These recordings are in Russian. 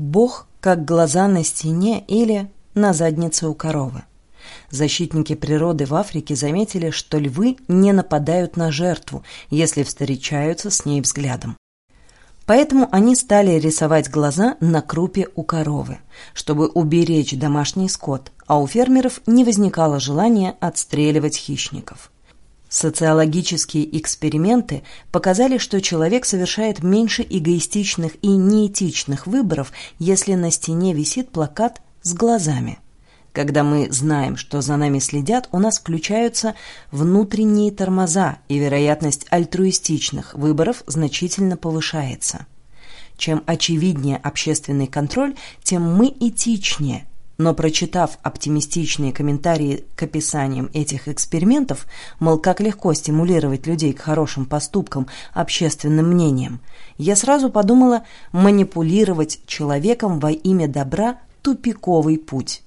Бог как глаза на стене или на заднице у коровы. Защитники природы в Африке заметили, что львы не нападают на жертву, если встречаются с ней взглядом. Поэтому они стали рисовать глаза на крупе у коровы, чтобы уберечь домашний скот, а у фермеров не возникало желания отстреливать хищников. Социологические эксперименты показали, что человек совершает меньше эгоистичных и неэтичных выборов, если на стене висит плакат с глазами. Когда мы знаем, что за нами следят, у нас включаются внутренние тормоза, и вероятность альтруистичных выборов значительно повышается. Чем очевиднее общественный контроль, тем мы этичнее. Но прочитав оптимистичные комментарии к описаниям этих экспериментов, мол, как легко стимулировать людей к хорошим поступкам общественным мнением, я сразу подумала манипулировать человеком во имя добра – тупиковый путь.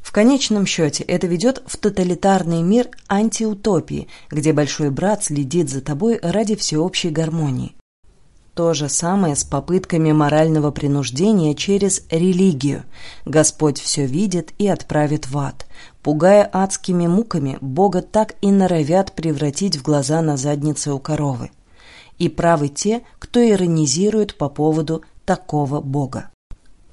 В конечном счете это ведет в тоталитарный мир антиутопии, где большой брат следит за тобой ради всеобщей гармонии. То же самое с попытками морального принуждения через религию. Господь все видит и отправит в ад. Пугая адскими муками, Бога так и норовят превратить в глаза на заднице у коровы. И правы те, кто иронизирует по поводу такого Бога.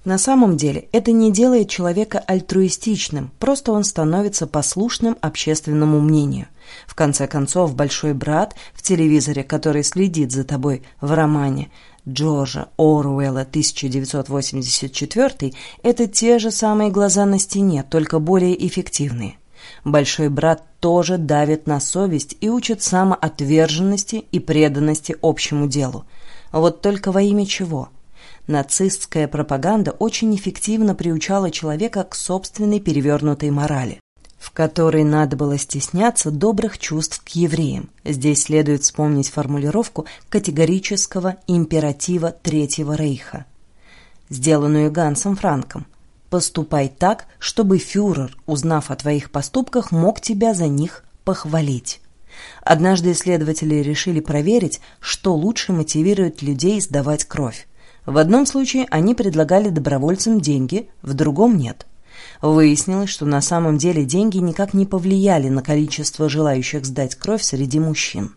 На самом деле это не делает человека альтруистичным, просто он становится послушным общественному мнению. В конце концов, большой брат в телевизоре, который следит за тобой в романе Джорджа Оруэлла 1984, это те же самые глаза на стене, только более эффективные. Большой брат тоже давит на совесть и учит самоотверженности и преданности общему делу. Вот только во имя чего – Нацистская пропаганда очень эффективно приучала человека к собственной перевернутой морали, в которой надо было стесняться добрых чувств к евреям. Здесь следует вспомнить формулировку категорического императива Третьего Рейха, сделанную Гансом Франком. «Поступай так, чтобы фюрер, узнав о твоих поступках, мог тебя за них похвалить». Однажды исследователи решили проверить, что лучше мотивирует людей сдавать кровь в одном случае они предлагали добровольцам деньги, в другом нет. Выяснилось, что на самом деле деньги никак не повлияли на количество желающих сдать кровь среди мужчин.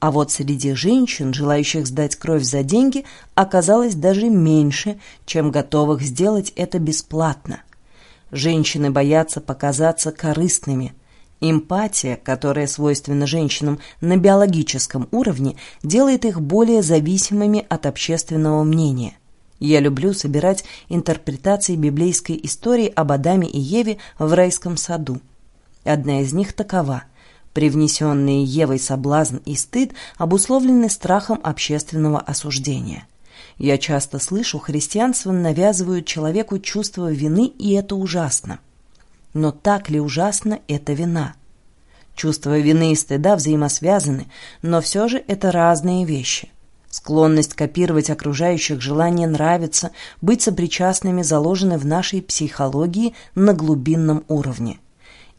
А вот среди женщин, желающих сдать кровь за деньги, оказалось даже меньше, чем готовых сделать это бесплатно. Женщины боятся показаться корыстными – Эмпатия, которая свойственна женщинам на биологическом уровне, делает их более зависимыми от общественного мнения. Я люблю собирать интерпретации библейской истории об Адаме и Еве в райском саду. Одна из них такова. Привнесенные Евой соблазн и стыд обусловлены страхом общественного осуждения. Я часто слышу, христианство навязывают человеку чувство вины, и это ужасно. Но так ли ужасно эта вина? Чувство вины и стыда взаимосвязаны, но все же это разные вещи. Склонность копировать окружающих желание нравиться, быть сопричастными заложены в нашей психологии на глубинном уровне.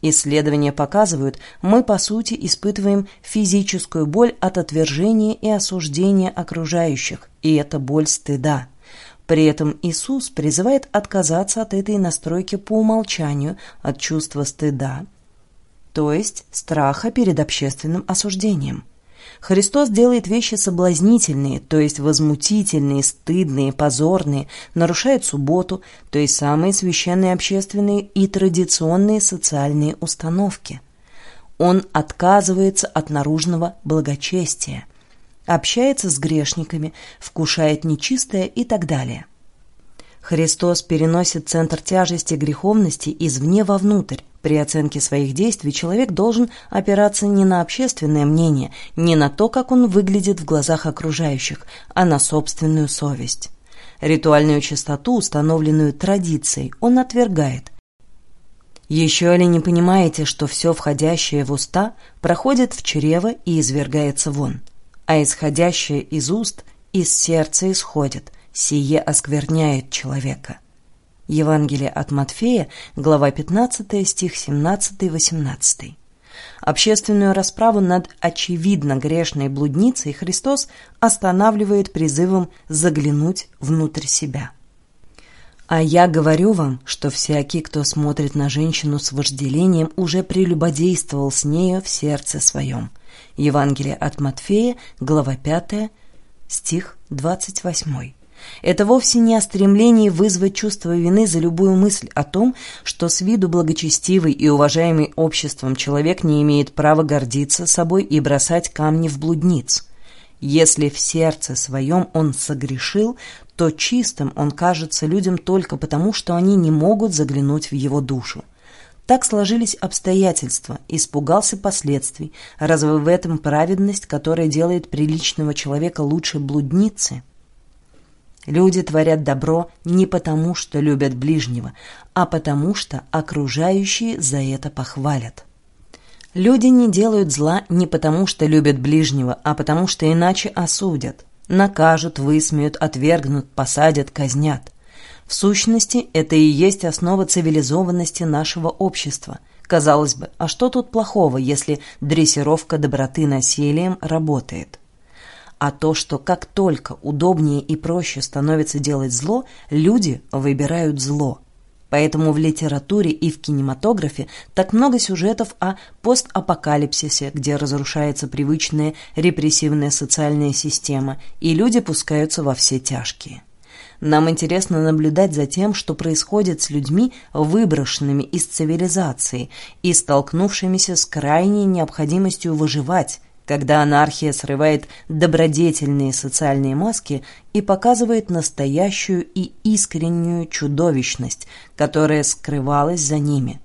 Исследования показывают, мы по сути испытываем физическую боль от отвержения и осуждения окружающих, и это боль стыда. При этом Иисус призывает отказаться от этой настройки по умолчанию, от чувства стыда, то есть страха перед общественным осуждением. Христос делает вещи соблазнительные, то есть возмутительные, стыдные, позорные, нарушает субботу, то есть самые священные общественные и традиционные социальные установки. Он отказывается от наружного благочестия – общается с грешниками, вкушает нечистое и так далее. Христос переносит центр тяжести греховности извне вовнутрь. При оценке своих действий человек должен опираться не на общественное мнение, не на то, как он выглядит в глазах окружающих, а на собственную совесть. Ритуальную чистоту, установленную традицией, он отвергает. Еще ли не понимаете, что все входящее в уста проходит в чрево и извергается вон? А исходящее из уст из сердца исходит, сие оскверняет человека. Евангелие от Матфея, глава 15, стих 17-18. Общественную расправу над очевидно грешной блудницей Христос останавливает призывом заглянуть внутрь себя. А я говорю вам, что всякий, кто смотрит на женщину с вожделением, уже прелюбодействовал с нею в сердце своем. Евангелие от Матфея, глава 5, стих 28. Это вовсе не о стремлении вызвать чувство вины за любую мысль о том, что с виду благочестивый и уважаемый обществом человек не имеет права гордиться собой и бросать камни в блудниц. Если в сердце своем он согрешил, то чистым он кажется людям только потому, что они не могут заглянуть в его душу. Так сложились обстоятельства, испугался последствий. Разве в этом праведность, которая делает приличного человека лучше блудницы? Люди творят добро не потому, что любят ближнего, а потому, что окружающие за это похвалят. Люди не делают зла не потому, что любят ближнего, а потому, что иначе осудят. Накажут, высмеют, отвергнут, посадят, казнят. В сущности, это и есть основа цивилизованности нашего общества. Казалось бы, а что тут плохого, если дрессировка доброты насилием работает? А то, что как только удобнее и проще становится делать зло, люди выбирают зло – Поэтому в литературе и в кинематографе так много сюжетов о постапокалипсисе, где разрушается привычная репрессивная социальная система, и люди пускаются во все тяжкие. Нам интересно наблюдать за тем, что происходит с людьми, выброшенными из цивилизации и столкнувшимися с крайней необходимостью выживать, когда анархия срывает добродетельные социальные маски и показывает настоящую и искреннюю чудовищность, которая скрывалась за ними.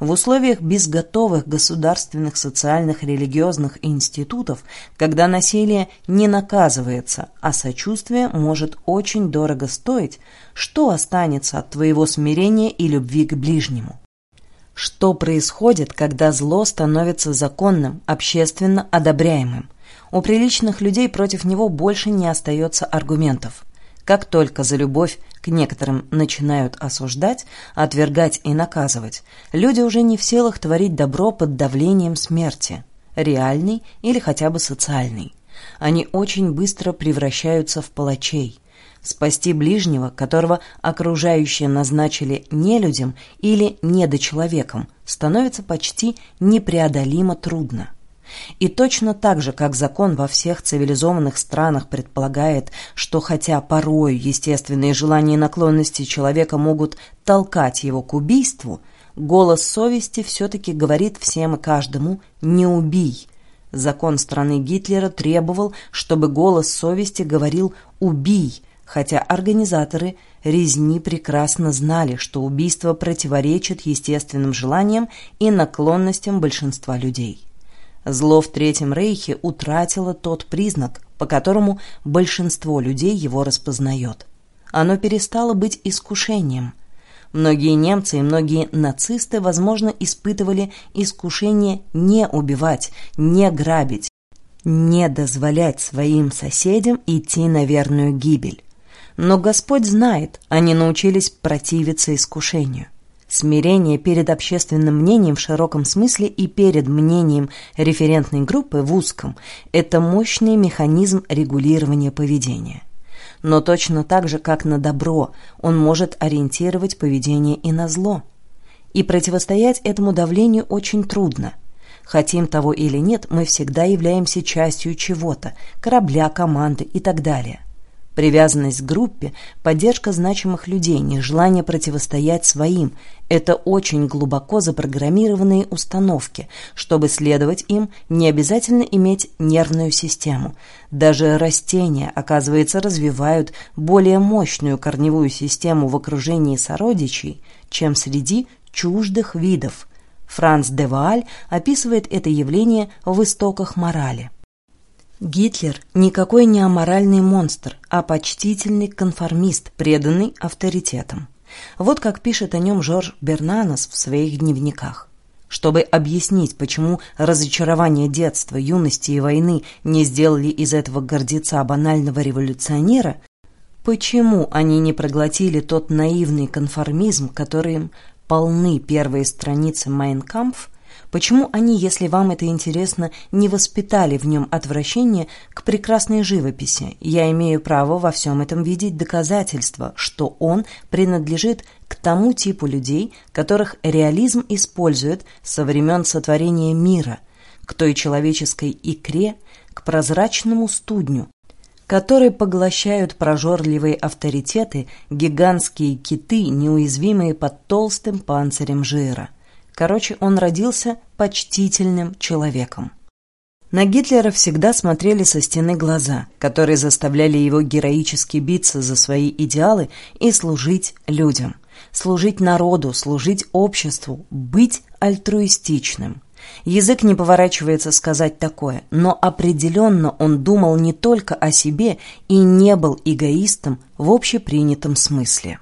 В условиях безготовых государственных социальных религиозных институтов, когда насилие не наказывается, а сочувствие может очень дорого стоить, что останется от твоего смирения и любви к ближнему? Что происходит, когда зло становится законным, общественно одобряемым? У приличных людей против него больше не остается аргументов. Как только за любовь к некоторым начинают осуждать, отвергать и наказывать, люди уже не в силах творить добро под давлением смерти, реальной или хотя бы социальной. Они очень быстро превращаются в палачей – спасти ближнего, которого окружающие назначили нелюдям или недочеловеком, становится почти непреодолимо трудно. И точно так же, как закон во всех цивилизованных странах предполагает, что хотя порой естественные желания и наклонности человека могут толкать его к убийству, голос совести все-таки говорит всем и каждому «не убий». Закон страны Гитлера требовал, чтобы голос совести говорил «убий», хотя организаторы резни прекрасно знали, что убийство противоречит естественным желаниям и наклонностям большинства людей. Зло в Третьем Рейхе утратило тот признак, по которому большинство людей его распознает. Оно перестало быть искушением. Многие немцы и многие нацисты, возможно, испытывали искушение не убивать, не грабить, не дозволять своим соседям идти на верную гибель. Но Господь знает, они научились противиться искушению. Смирение перед общественным мнением в широком смысле и перед мнением референтной группы в узком – это мощный механизм регулирования поведения. Но точно так же, как на добро, он может ориентировать поведение и на зло. И противостоять этому давлению очень трудно. Хотим того или нет, мы всегда являемся частью чего-то – корабля, команды и так далее. Привязанность к группе, поддержка значимых людей, нежелание противостоять своим – это очень глубоко запрограммированные установки. Чтобы следовать им, не обязательно иметь нервную систему. Даже растения, оказывается, развивают более мощную корневую систему в окружении сородичей, чем среди чуждых видов. Франц де Вааль описывает это явление в «Истоках морали». Гитлер никакой не аморальный монстр, а почтительный конформист, преданный авторитетам. Вот как пишет о нем Жорж Бернанос в своих дневниках. Чтобы объяснить, почему разочарование детства, юности и войны не сделали из этого гордеца банального революционера, почему они не проглотили тот наивный конформизм, которым полны первые страницы «Майнкампф», Почему они, если вам это интересно, не воспитали в нем отвращение к прекрасной живописи? Я имею право во всем этом видеть доказательства, что он принадлежит к тому типу людей, которых реализм использует со времен сотворения мира, к той человеческой икре, к прозрачному студню, которые поглощают прожорливые авторитеты, гигантские киты, неуязвимые под толстым панцирем жира. Короче, он родился почтительным человеком. На Гитлера всегда смотрели со стены глаза, которые заставляли его героически биться за свои идеалы и служить людям. Служить народу, служить обществу, быть альтруистичным. Язык не поворачивается сказать такое, но определенно он думал не только о себе и не был эгоистом в общепринятом смысле.